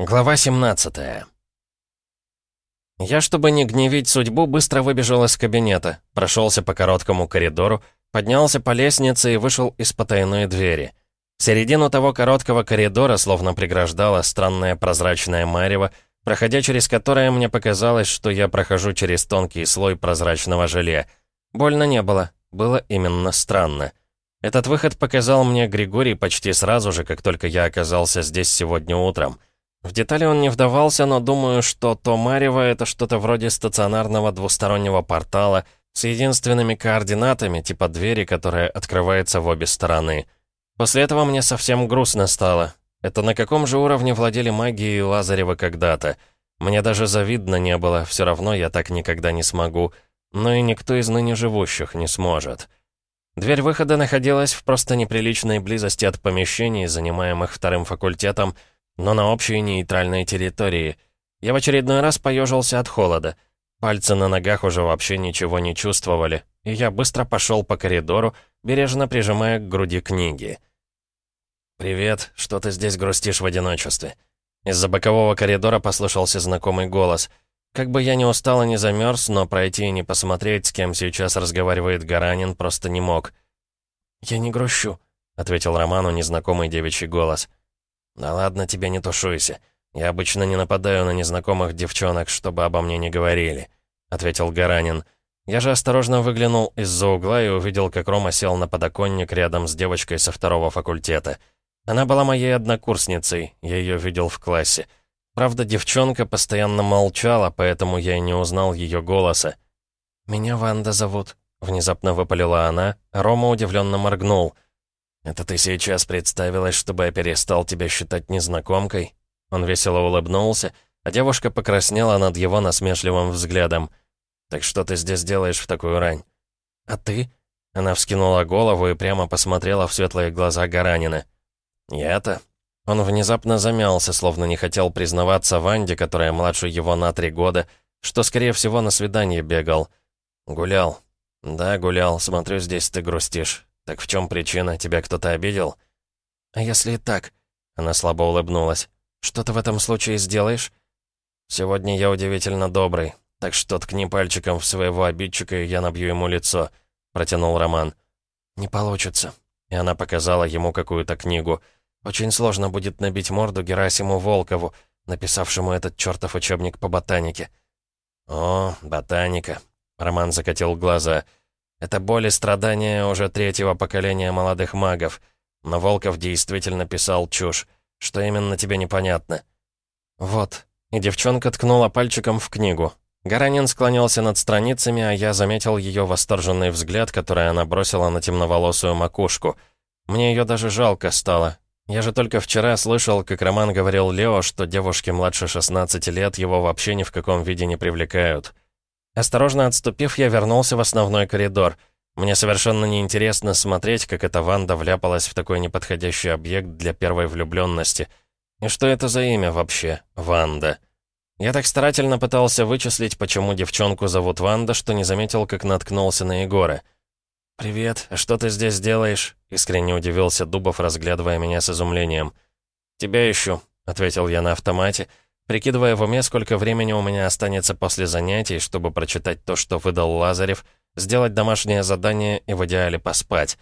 Глава 17 Я, чтобы не гневить судьбу, быстро выбежал из кабинета, прошелся по короткому коридору, поднялся по лестнице и вышел из потайной двери. Середину того короткого коридора словно преграждала странная прозрачная марево, проходя через которое мне показалось, что я прохожу через тонкий слой прозрачного желе. Больно не было, было именно странно. Этот выход показал мне Григорий почти сразу же, как только я оказался здесь сегодня утром. В детали он не вдавался, но думаю, что то Марево — это что-то вроде стационарного двустороннего портала с единственными координатами, типа двери, которая открывается в обе стороны. После этого мне совсем грустно стало. Это на каком же уровне владели магией Лазарева когда-то? Мне даже завидно не было, все равно я так никогда не смогу. Но и никто из ныне живущих не сможет. Дверь выхода находилась в просто неприличной близости от помещений, занимаемых вторым факультетом, но на общей нейтральной территории. Я в очередной раз поежился от холода. Пальцы на ногах уже вообще ничего не чувствовали, и я быстро пошел по коридору, бережно прижимая к груди книги. «Привет, что ты здесь грустишь в одиночестве?» Из-за бокового коридора послышался знакомый голос. Как бы я ни устал и не замерз, но пройти и не посмотреть, с кем сейчас разговаривает Гаранин, просто не мог. «Я не грущу», — ответил Роману незнакомый девичий голос. «Да ладно тебе, не тушуйся. Я обычно не нападаю на незнакомых девчонок, чтобы обо мне не говорили», — ответил Гаранин. Я же осторожно выглянул из-за угла и увидел, как Рома сел на подоконник рядом с девочкой со второго факультета. Она была моей однокурсницей, я ее видел в классе. Правда, девчонка постоянно молчала, поэтому я и не узнал ее голоса. «Меня Ванда зовут», — внезапно выпалила она, а Рома удивленно моргнул — «Это ты сейчас представилась, чтобы я перестал тебя считать незнакомкой?» Он весело улыбнулся, а девушка покраснела над его насмешливым взглядом. «Так что ты здесь делаешь в такую рань?» «А ты?» Она вскинула голову и прямо посмотрела в светлые глаза Гаранина. «Я-то?» Он внезапно замялся, словно не хотел признаваться Ванде, которая младше его на три года, что, скорее всего, на свидание бегал. «Гулял». «Да, гулял. Смотрю, здесь ты грустишь. «Так в чем причина? Тебя кто-то обидел?» «А если и так?» Она слабо улыбнулась. «Что ты в этом случае сделаешь?» «Сегодня я удивительно добрый, так что ткни пальчиком в своего обидчика, и я набью ему лицо», — протянул Роман. «Не получится». И она показала ему какую-то книгу. «Очень сложно будет набить морду Герасиму Волкову, написавшему этот чертов учебник по ботанике». «О, ботаника», — Роман закатил глаза, — это боль и страдания уже третьего поколения молодых магов. Но Волков действительно писал чушь. Что именно тебе непонятно? Вот. И девчонка ткнула пальчиком в книгу. Гаранин склонился над страницами, а я заметил ее восторженный взгляд, который она бросила на темноволосую макушку. Мне ее даже жалко стало. Я же только вчера слышал, как Роман говорил Лео, что девушки младше 16 лет его вообще ни в каком виде не привлекают. Осторожно отступив, я вернулся в основной коридор. Мне совершенно неинтересно смотреть, как эта Ванда вляпалась в такой неподходящий объект для первой влюбленности. И что это за имя вообще? Ванда. Я так старательно пытался вычислить, почему девчонку зовут Ванда, что не заметил, как наткнулся на Егора. «Привет, а что ты здесь делаешь?» — искренне удивился Дубов, разглядывая меня с изумлением. «Тебя ищу», — ответил я на автомате, — прикидывая в уме, сколько времени у меня останется после занятий, чтобы прочитать то, что выдал Лазарев, сделать домашнее задание и в идеале поспать.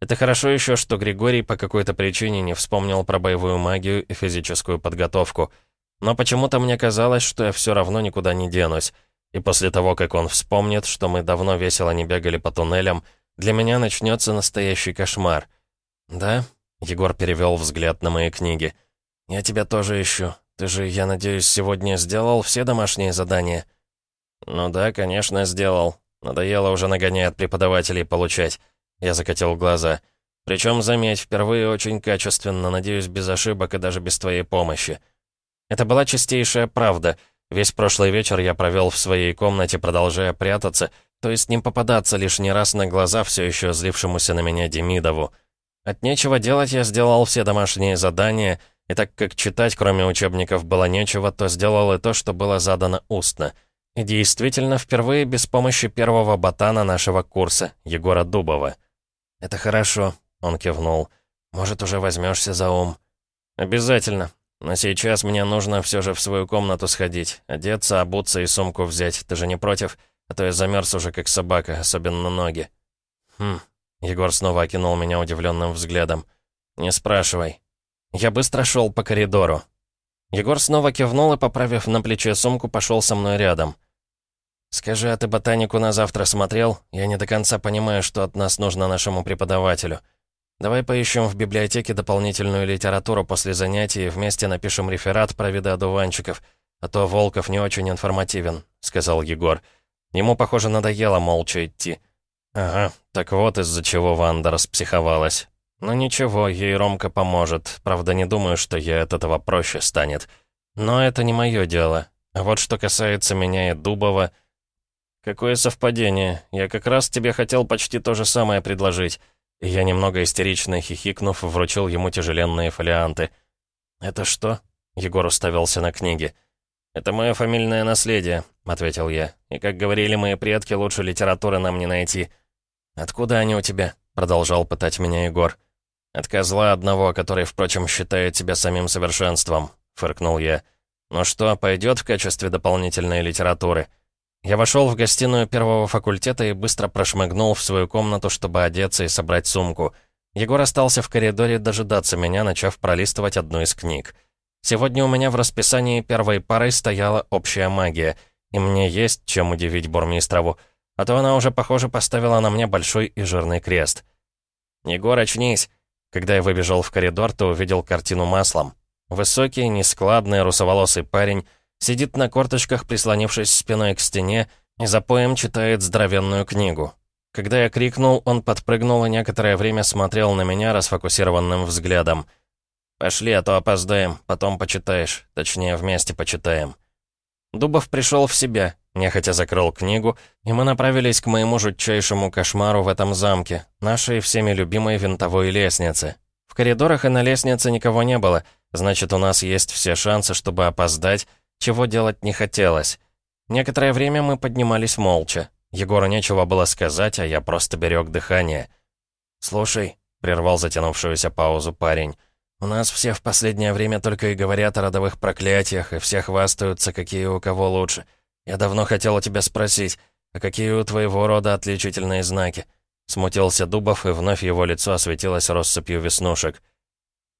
Это хорошо еще, что Григорий по какой-то причине не вспомнил про боевую магию и физическую подготовку. Но почему-то мне казалось, что я все равно никуда не денусь. И после того, как он вспомнит, что мы давно весело не бегали по туннелям, для меня начнется настоящий кошмар. «Да?» — Егор перевел взгляд на мои книги. «Я тебя тоже ищу. Ты же, я надеюсь, сегодня сделал все домашние задания?» «Ну да, конечно, сделал. Надоело уже нагоняя от преподавателей получать». Я закатил глаза. «Причем, заметь, впервые очень качественно, надеюсь, без ошибок и даже без твоей помощи». Это была чистейшая правда. Весь прошлый вечер я провел в своей комнате, продолжая прятаться, то есть не попадаться лишний раз на глаза все еще злившемуся на меня Демидову. От нечего делать я сделал все домашние задания — и так как читать, кроме учебников, было нечего, то сделал и то, что было задано устно. И действительно, впервые без помощи первого ботана нашего курса, Егора Дубова. «Это хорошо», — он кивнул. «Может, уже возьмешься за ум?» «Обязательно. Но сейчас мне нужно все же в свою комнату сходить, одеться, обуться и сумку взять. Ты же не против? А то я замерз уже как собака, особенно ноги». «Хм...» Егор снова окинул меня удивленным взглядом. «Не спрашивай». Я быстро шел по коридору. Егор снова кивнул и, поправив на плече сумку, пошел со мной рядом. «Скажи, а ты ботанику на завтра смотрел? Я не до конца понимаю, что от нас нужно нашему преподавателю. Давай поищем в библиотеке дополнительную литературу после занятий и вместе напишем реферат про виды одуванчиков, а то Волков не очень информативен», — сказал Егор. Ему, похоже, надоело молча идти. «Ага, так вот из-за чего Ванда распсиховалась. Ну ничего, ей Ромка поможет. Правда, не думаю, что ей от этого проще станет. Но это не мое дело. А вот что касается меня и Дубова... Какое совпадение. Я как раз тебе хотел почти то же самое предложить. Я немного истерично хихикнув, вручил ему тяжеленные фолианты. «Это что?» — Егор уставился на книги. «Это мое фамильное наследие», — ответил я. «И, как говорили мои предки, лучше литературы нам не найти». «Откуда они у тебя?» — продолжал пытать меня Егор. «От козла одного, который, впрочем, считает тебя самим совершенством», — фыркнул я. «Ну что, пойдет в качестве дополнительной литературы?» Я вошел в гостиную первого факультета и быстро прошмыгнул в свою комнату, чтобы одеться и собрать сумку. Егор остался в коридоре дожидаться меня, начав пролистывать одну из книг. Сегодня у меня в расписании первой парой стояла общая магия, и мне есть чем удивить Бурмистрову, а то она уже, похоже, поставила на мне большой и жирный крест. «Егор, очнись!» Когда я выбежал в коридор, то увидел картину маслом. Высокий, нескладный, русоволосый парень сидит на корточках, прислонившись спиной к стене, и за поем читает здоровенную книгу. Когда я крикнул, он подпрыгнул и некоторое время смотрел на меня расфокусированным взглядом. «Пошли, а то опоздаем, потом почитаешь, точнее, вместе почитаем». Дубов пришел в себя, нехотя закрыл книгу, и мы направились к моему жутчайшему кошмару в этом замке, нашей всеми любимой винтовой лестнице. В коридорах и на лестнице никого не было, значит, у нас есть все шансы, чтобы опоздать, чего делать не хотелось. Некоторое время мы поднимались молча. Егору нечего было сказать, а я просто берег дыхание. «Слушай», — прервал затянувшуюся паузу парень, у нас все в последнее время только и говорят о родовых проклятиях, и все хвастаются, какие у кого лучше. Я давно хотел у тебя спросить, а какие у твоего рода отличительные знаки?» Смутился Дубов, и вновь его лицо осветилось россыпью веснушек.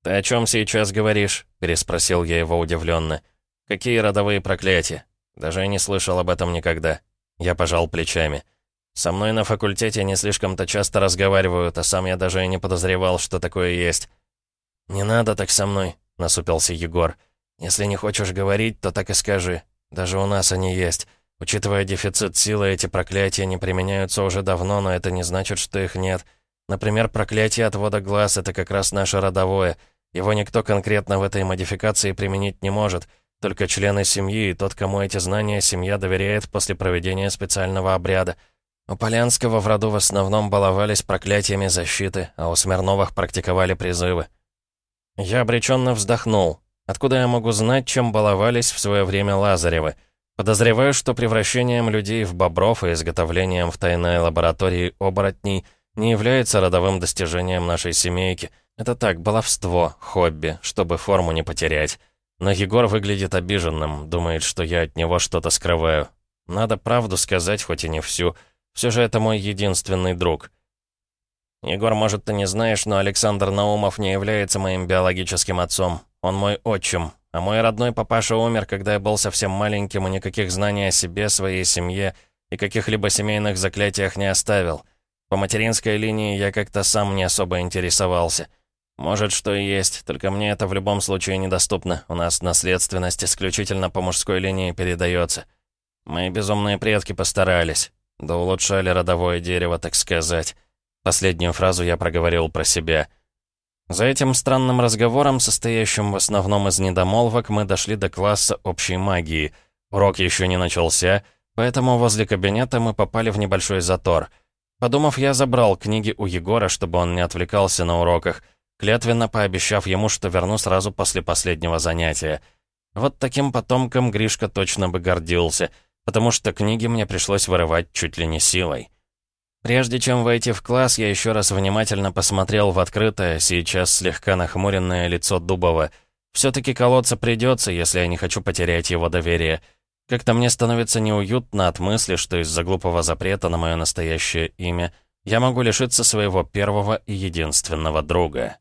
«Ты о чем сейчас говоришь?» — переспросил я его удивленно. «Какие родовые проклятия? Даже не слышал об этом никогда». Я пожал плечами. «Со мной на факультете не слишком-то часто разговаривают, а сам я даже и не подозревал, что такое есть. «Не надо так со мной», — насупился Егор. «Если не хочешь говорить, то так и скажи. Даже у нас они есть. Учитывая дефицит силы, эти проклятия не применяются уже давно, но это не значит, что их нет. Например, проклятие отвода глаз — это как раз наше родовое. Его никто конкретно в этой модификации применить не может, только члены семьи и тот, кому эти знания семья доверяет после проведения специального обряда. У Полянского в роду в основном баловались проклятиями защиты, а у Смирновых практиковали призывы. Я обреченно вздохнул. Откуда я могу знать, чем баловались в свое время Лазаревы? Подозреваю, что превращением людей в бобров и изготовлением в тайной лаборатории оборотней не является родовым достижением нашей семейки. Это так, баловство, хобби, чтобы форму не потерять. Но Егор выглядит обиженным, думает, что я от него что-то скрываю. Надо правду сказать, хоть и не всю. Все же это мой единственный друг. «Егор, может, ты не знаешь, но Александр Наумов не является моим биологическим отцом. Он мой отчим. А мой родной папаша умер, когда я был совсем маленьким и никаких знаний о себе, своей семье и каких-либо семейных заклятиях не оставил. По материнской линии я как-то сам не особо интересовался. Может, что и есть, только мне это в любом случае недоступно. У нас наследственность исключительно по мужской линии передается. Мои безумные предки постарались. Да улучшали родовое дерево, так сказать». Последнюю фразу я проговорил про себя. За этим странным разговором, состоящим в основном из недомолвок, мы дошли до класса общей магии. Урок еще не начался, поэтому возле кабинета мы попали в небольшой затор. Подумав, я забрал книги у Егора, чтобы он не отвлекался на уроках, клятвенно пообещав ему, что верну сразу после последнего занятия. Вот таким потомком Гришка точно бы гордился, потому что книги мне пришлось вырывать чуть ли не силой. Прежде чем войти в класс, я еще раз внимательно посмотрел в открытое, сейчас слегка нахмуренное лицо Дубова. Все-таки колоться придется, если я не хочу потерять его доверие. Как-то мне становится неуютно от мысли, что из-за глупого запрета на мое настоящее имя я могу лишиться своего первого и единственного друга.